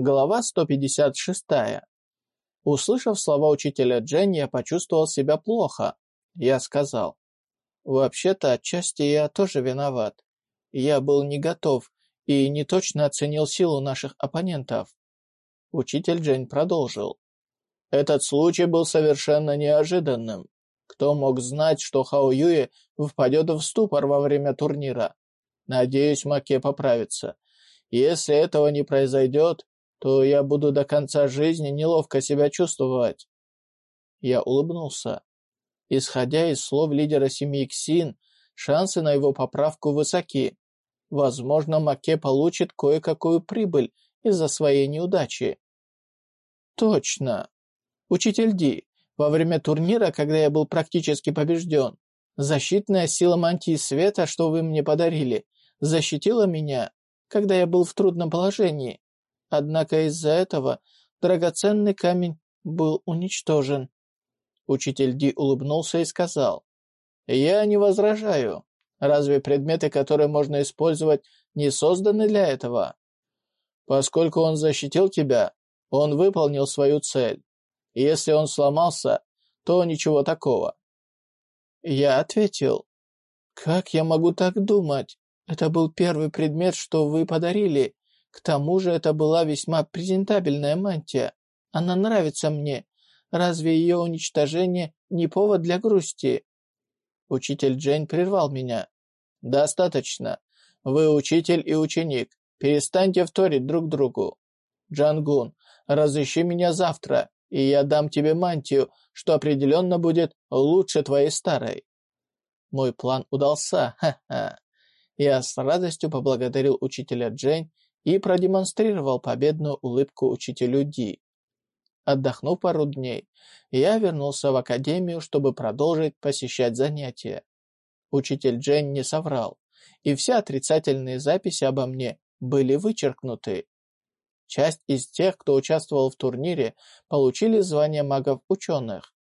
Глава 156. Услышав слова учителя Джен, я почувствовал себя плохо. Я сказал, «Вообще-то, отчасти я тоже виноват. Я был не готов и не точно оценил силу наших оппонентов». Учитель Джен продолжил. «Этот случай был совершенно неожиданным. Кто мог знать, что Хао Юе впадет в ступор во время турнира? Надеюсь, Маке поправится. Если этого не произойдет, то я буду до конца жизни неловко себя чувствовать. Я улыбнулся. Исходя из слов лидера семьи Ксин, шансы на его поправку высоки. Возможно, Маке получит кое-какую прибыль из-за своей неудачи. Точно. Учитель Ди, во время турнира, когда я был практически побежден, защитная сила мантии света, что вы мне подарили, защитила меня, когда я был в трудном положении. Однако из-за этого драгоценный камень был уничтожен. Учитель Ди улыбнулся и сказал, «Я не возражаю. Разве предметы, которые можно использовать, не созданы для этого? Поскольку он защитил тебя, он выполнил свою цель. Если он сломался, то ничего такого». Я ответил, «Как я могу так думать? Это был первый предмет, что вы подарили. К тому же это была весьма презентабельная мантия. Она нравится мне. Разве ее уничтожение не повод для грусти?» Учитель Джейн прервал меня. «Достаточно. Вы учитель и ученик. Перестаньте вторить друг другу. Джангун, разыщи меня завтра, и я дам тебе мантию, что определенно будет лучше твоей старой». Мой план удался, ха-ха. Я с радостью поблагодарил учителя Джейн и продемонстрировал победную улыбку учителю Ди. Отдохнув пару дней, я вернулся в академию, чтобы продолжить посещать занятия. Учитель Джейн не соврал, и все отрицательные записи обо мне были вычеркнуты. Часть из тех, кто участвовал в турнире, получили звание магов-ученых.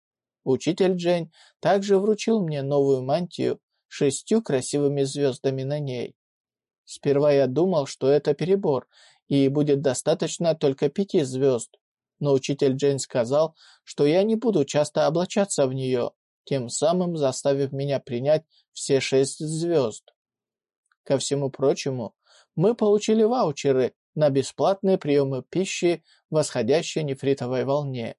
Учитель Джейн также вручил мне новую мантию шестью красивыми звездами на ней. Сперва я думал, что это перебор, и будет достаточно только пяти звезд. Но учитель Джейн сказал, что я не буду часто облачаться в нее, тем самым заставив меня принять все шесть звезд. Ко всему прочему, мы получили ваучеры на бесплатные приемы пищи в восходящей нефритовой волне.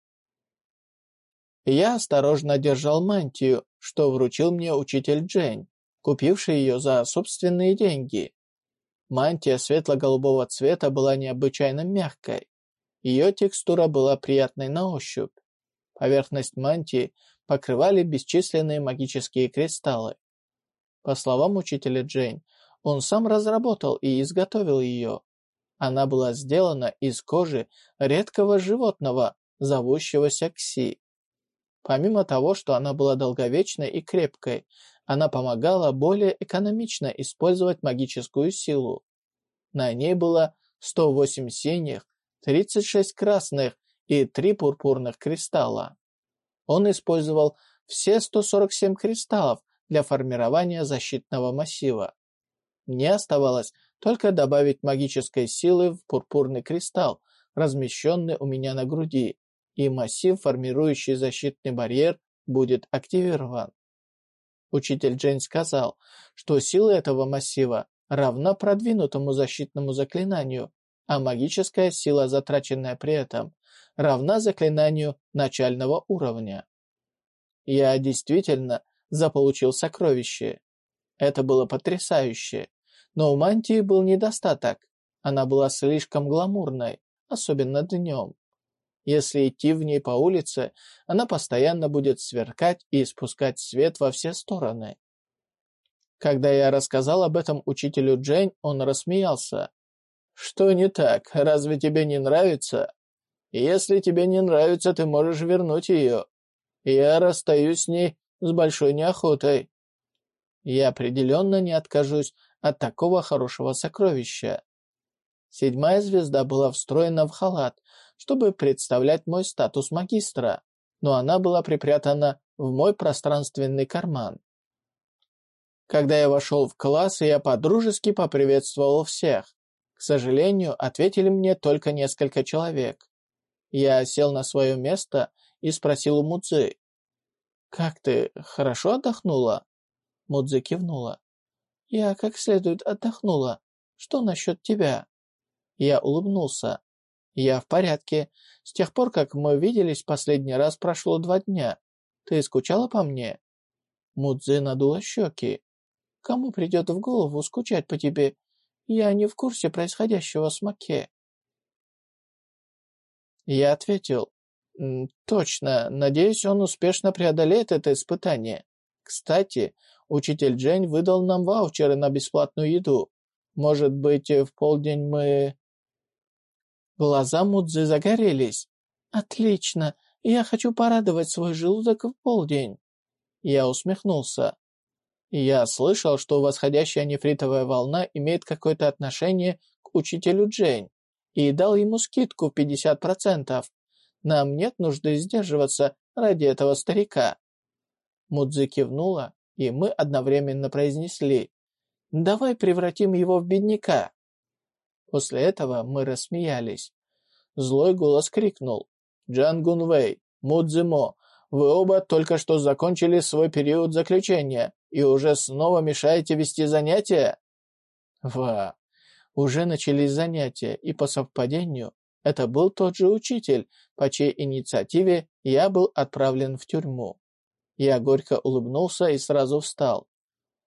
Я осторожно держал мантию, что вручил мне учитель Джейн, купивший ее за собственные деньги. Мантия светло-голубого цвета была необычайно мягкой. Ее текстура была приятной на ощупь. Поверхность мантии покрывали бесчисленные магические кристаллы. По словам учителя Джейн, он сам разработал и изготовил ее. Она была сделана из кожи редкого животного, зовущегося Кси. Помимо того, что она была долговечной и крепкой, она помогала более экономично использовать магическую силу. На ней было 108 синих, 36 красных и 3 пурпурных кристалла. Он использовал все 147 кристаллов для формирования защитного массива. Мне оставалось только добавить магической силы в пурпурный кристалл, размещенный у меня на груди, и массив, формирующий защитный барьер, будет активирован. Учитель Джейн сказал, что сила этого массива равна продвинутому защитному заклинанию, а магическая сила, затраченная при этом, равна заклинанию начального уровня. Я действительно заполучил сокровище. Это было потрясающе. Но у мантии был недостаток. Она была слишком гламурной, особенно днем. Если идти в ней по улице, она постоянно будет сверкать и испускать свет во все стороны. Когда я рассказал об этом учителю Джейн, он рассмеялся. «Что не так? Разве тебе не нравится? Если тебе не нравится, ты можешь вернуть ее. Я расстаюсь с ней с большой неохотой. Я определенно не откажусь от такого хорошего сокровища». Седьмая звезда была встроена в халат, чтобы представлять мой статус магистра, но она была припрятана в мой пространственный карман. Когда я вошел в класс, я подружески поприветствовал всех. К сожалению, ответили мне только несколько человек. Я сел на свое место и спросил у Мудзы. «Как ты, хорошо отдохнула?» Мудзи кивнула. «Я как следует отдохнула. Что насчет тебя?» Я улыбнулся. «Я в порядке. С тех пор, как мы виделись последний раз, прошло два дня. Ты скучала по мне?» Мудзи надула щеки. «Кому придет в голову скучать по тебе? Я не в курсе происходящего с Маке». Я ответил. «Точно. Надеюсь, он успешно преодолеет это испытание. Кстати, учитель Джень выдал нам ваучеры на бесплатную еду. Может быть, в полдень мы...» Глаза Мудзы загорелись. «Отлично. Я хочу порадовать свой желудок в полдень». Я усмехнулся. Я слышал, что восходящая нефритовая волна имеет какое-то отношение к учителю Джейн и дал ему скидку в 50%. Нам нет нужды сдерживаться ради этого старика. Мудзи кивнула, и мы одновременно произнесли «Давай превратим его в бедняка». После этого мы рассмеялись. Злой голос крикнул «Джан Гунвей, Мудзимо, вы оба только что закончили свой период заключения и уже снова мешаете вести занятия?» «Ва, уже начались занятия, и по совпадению это был тот же учитель, по чьей инициативе я был отправлен в тюрьму. Я горько улыбнулся и сразу встал.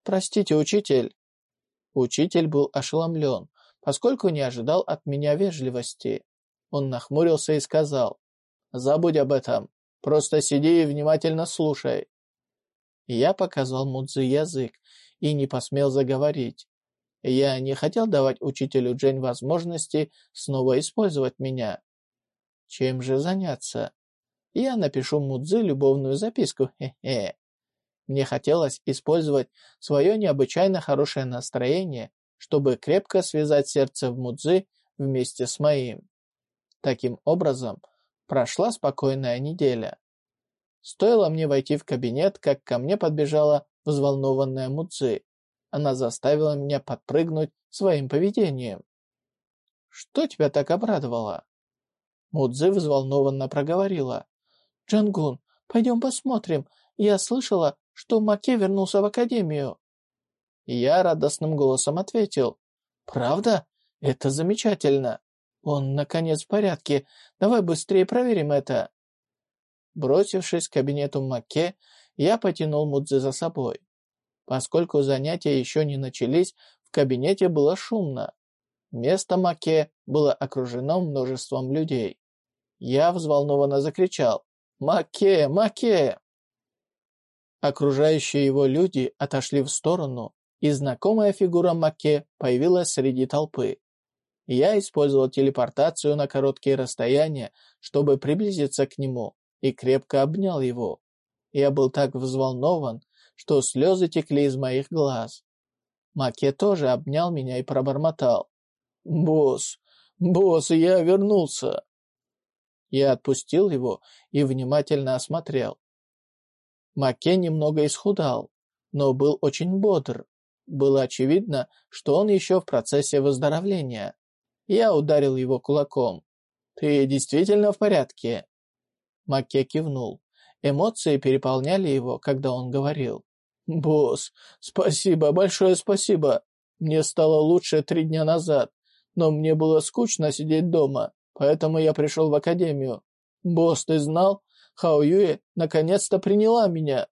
«Простите, учитель». Учитель был ошеломлен, поскольку не ожидал от меня вежливости. Он нахмурился и сказал, «Забудь об этом, просто сиди и внимательно слушай». Я показал Мудзи язык и не посмел заговорить. Я не хотел давать учителю Джень возможности снова использовать меня. Чем же заняться? Я напишу Мудзи любовную записку, хе-хе. Мне хотелось использовать свое необычайно хорошее настроение, чтобы крепко связать сердце в Мудзи вместе с моим. Таким образом, прошла спокойная неделя. Стоило мне войти в кабинет, как ко мне подбежала взволнованная Мудзи. Она заставила меня подпрыгнуть своим поведением. «Что тебя так обрадовало?» Мудзи взволнованно проговорила. «Джангун, пойдем посмотрим. Я слышала, что Маке вернулся в академию». Я радостным голосом ответил. «Правда? Это замечательно. Он, наконец, в порядке. Давай быстрее проверим это». Бросившись к кабинету Маке, я потянул Мудзи за собой. Поскольку занятия еще не начались, в кабинете было шумно. Место Маке было окружено множеством людей. Я взволнованно закричал «Маке! Маке!». Окружающие его люди отошли в сторону, и знакомая фигура Маке появилась среди толпы. Я использовал телепортацию на короткие расстояния, чтобы приблизиться к нему, и крепко обнял его. Я был так взволнован, что слезы текли из моих глаз. Маке тоже обнял меня и пробормотал. «Босс, босс, я вернулся!» Я отпустил его и внимательно осмотрел. Маке немного исхудал, но был очень бодр. Было очевидно, что он еще в процессе выздоровления. Я ударил его кулаком. «Ты действительно в порядке?» Маке кивнул. Эмоции переполняли его, когда он говорил. «Босс, спасибо, большое спасибо. Мне стало лучше три дня назад, но мне было скучно сидеть дома, поэтому я пришел в академию. Босс, ты знал? Хао Юэ наконец-то приняла меня».